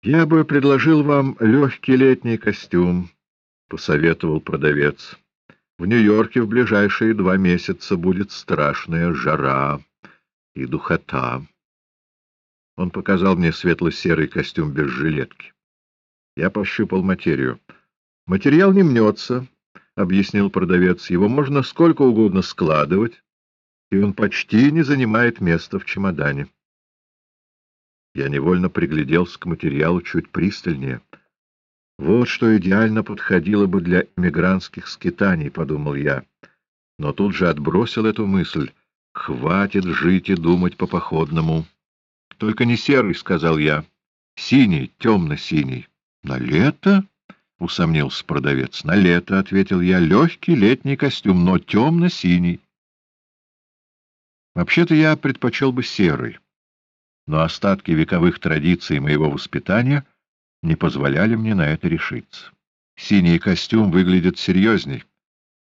— Я бы предложил вам легкий летний костюм, — посоветовал продавец. — В Нью-Йорке в ближайшие два месяца будет страшная жара и духота. Он показал мне светло-серый костюм без жилетки. Я пощупал материю. — Материал не мнется, — объяснил продавец. — Его можно сколько угодно складывать, и он почти не занимает места в чемодане. Я невольно пригляделся к материалу чуть пристальнее. Вот что идеально подходило бы для эмигрантских скитаний, — подумал я. Но тут же отбросил эту мысль. Хватит жить и думать по походному. — Только не серый, — сказал я. — Синий, темно-синий. — На лето? — усомнился продавец. — На лето, — ответил я. — Легкий летний костюм, но темно-синий. Вообще-то я предпочел бы серый но остатки вековых традиций моего воспитания не позволяли мне на это решиться. Синий костюм выглядит серьезней.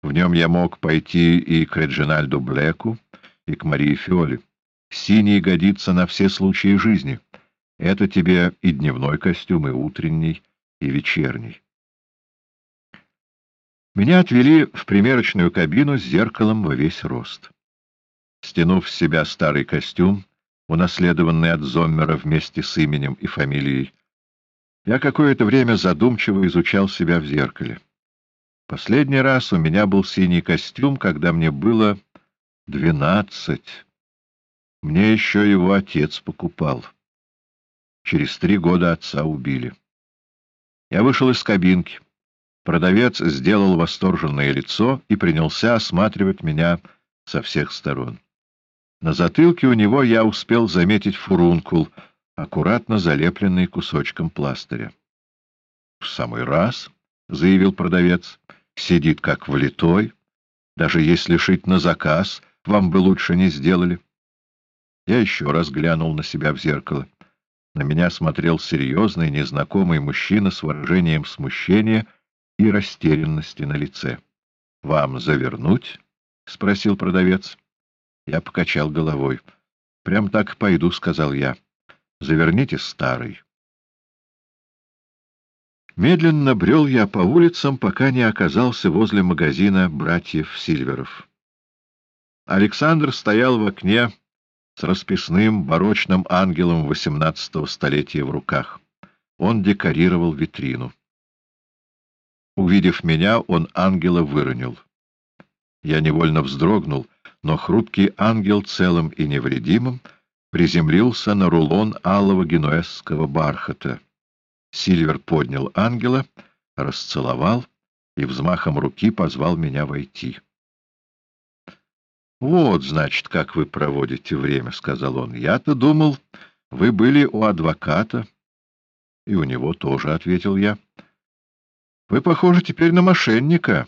В нем я мог пойти и к Реджинальду Блэку, и к Марии Фиоле. Синий годится на все случаи жизни. Это тебе и дневной костюм, и утренний, и вечерний. Меня отвели в примерочную кабину с зеркалом во весь рост. Стянув с себя старый костюм, унаследованный от Зоммера вместе с именем и фамилией. Я какое-то время задумчиво изучал себя в зеркале. Последний раз у меня был синий костюм, когда мне было двенадцать. Мне еще его отец покупал. Через три года отца убили. Я вышел из кабинки. Продавец сделал восторженное лицо и принялся осматривать меня со всех сторон. На затылке у него я успел заметить фурункул, аккуратно залепленный кусочком пластыря. — В самый раз, — заявил продавец, — сидит как влитой. Даже если шить на заказ, вам бы лучше не сделали. Я еще раз глянул на себя в зеркало. На меня смотрел серьезный, незнакомый мужчина с выражением смущения и растерянности на лице. — Вам завернуть? — спросил продавец. Я покачал головой. — Прям так пойду, — сказал я. — Заверните старый. Медленно брел я по улицам, пока не оказался возле магазина братьев Сильверов. Александр стоял в окне с расписным барочным ангелом XVIII столетия в руках. Он декорировал витрину. Увидев меня, он ангела выронил. Я невольно вздрогнул — но хрупкий ангел целым и невредимым приземлился на рулон алого генуэзского бархата. Сильвер поднял ангела, расцеловал и взмахом руки позвал меня войти. — Вот, значит, как вы проводите время, — сказал он. — Я-то думал, вы были у адвоката. — И у него тоже, — ответил я. — Вы похожи теперь на мошенника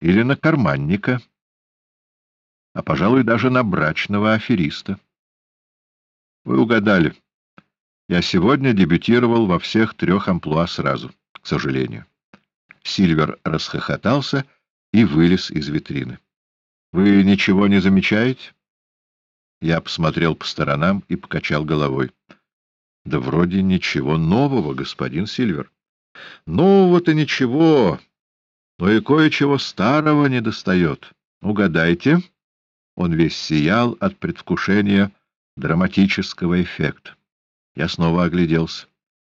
или на карманника. — а, пожалуй, даже на брачного афериста. Вы угадали. Я сегодня дебютировал во всех трех амплуа сразу, к сожалению. Сильвер расхохотался и вылез из витрины. — Вы ничего не замечаете? Я посмотрел по сторонам и покачал головой. — Да вроде ничего нового, господин Сильвер. — Нового-то ничего, но и кое-чего старого не достает. Угадайте. — он весь сиял от предвкушения драматического эффекта. Я снова огляделся.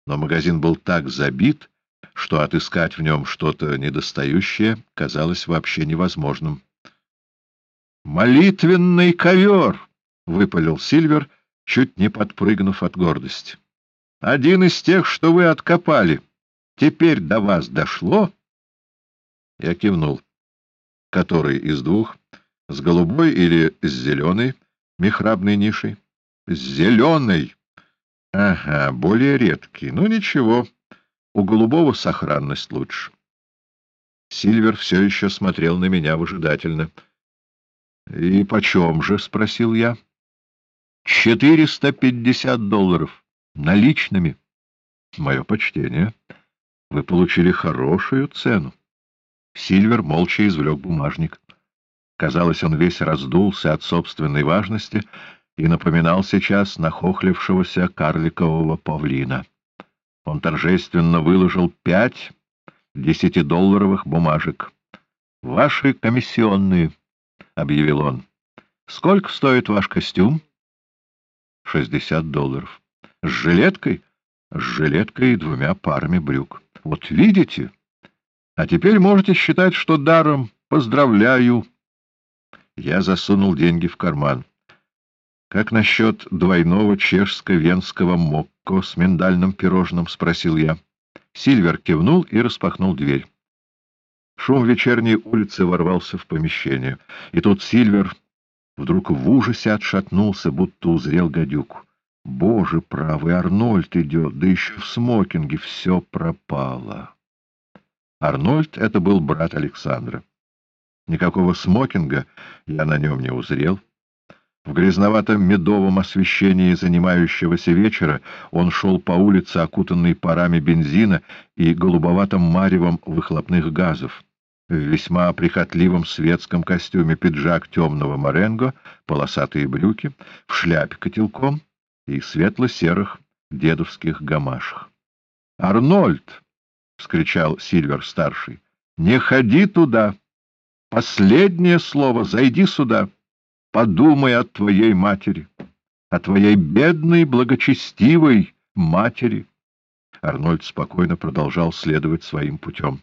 Но магазин был так забит, что отыскать в нем что-то недостающее казалось вообще невозможным. «Молитвенный ковер!» — выпалил Сильвер, чуть не подпрыгнув от гордости. «Один из тех, что вы откопали. Теперь до вас дошло?» Я кивнул. «Который из двух?» С голубой или с зеленой михрабной нишей? С зеленой. Ага, более редкий. Ну, ничего. У голубого сохранность лучше. Сильвер все еще смотрел на меня выжидательно. — И почем же? — спросил я. — Четыреста пятьдесят долларов. Наличными. — Мое почтение. Вы получили хорошую цену. Сильвер молча извлек бумажник. Казалось, он весь раздулся от собственной важности и напоминал сейчас нахохлившегося карликового павлина. Он торжественно выложил пять десятидолларовых бумажек. — Ваши комиссионные, — объявил он. — Сколько стоит ваш костюм? — Шестьдесят долларов. — С жилеткой? — С жилеткой и двумя парами брюк. — Вот видите? А теперь можете считать, что даром. Поздравляю. Я засунул деньги в карман. — Как насчет двойного чешско-венского мокко с миндальным пирожным? — спросил я. Сильвер кивнул и распахнул дверь. Шум вечерней улицы ворвался в помещение, и тут Сильвер вдруг в ужасе отшатнулся, будто узрел гадюку. Боже правый, Арнольд идет, да еще в смокинге, все пропало. Арнольд — это был брат Александра. Никакого смокинга я на нем не узрел. В грязноватом медовом освещении занимающегося вечера он шел по улице, окутанный парами бензина и голубоватым маревом выхлопных газов. В весьма прихотливом светском костюме пиджак темного моренго, полосатые брюки, в шляпе котелком и светло-серых дедовских гамашах. «Арнольд!» — вскричал Сильвер-старший. «Не ходи туда! Последнее слово! Зайди сюда! Подумай о твоей матери, о твоей бедной, благочестивой матери!» Арнольд спокойно продолжал следовать своим путем.